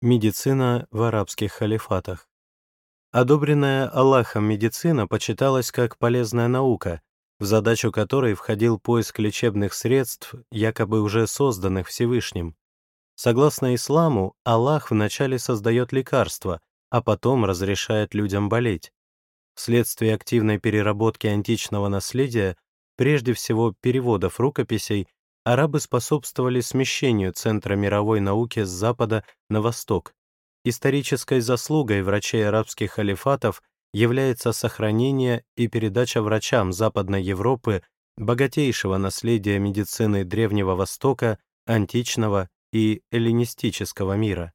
Медицина в арабских халифатах. Одобренная Аллахом медицина почиталась как полезная наука, в задачу которой входил поиск лечебных средств, якобы уже созданных Всевышним. Согласно исламу, Аллах вначале создает лекарства, а потом разрешает людям болеть. Вследствие активной переработки античного наследия, прежде всего переводов рукописей, арабы способствовали смещению центра мировой науки с запада на восток. Исторической заслугой врачей арабских халифатов является сохранение и передача врачам Западной Европы богатейшего наследия медицины Древнего Востока, античного и эллинистического мира.